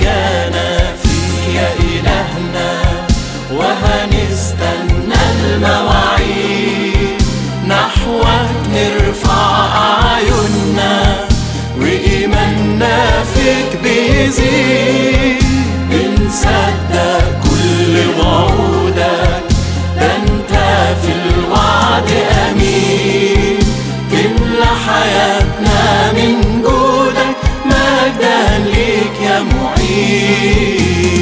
again. ti.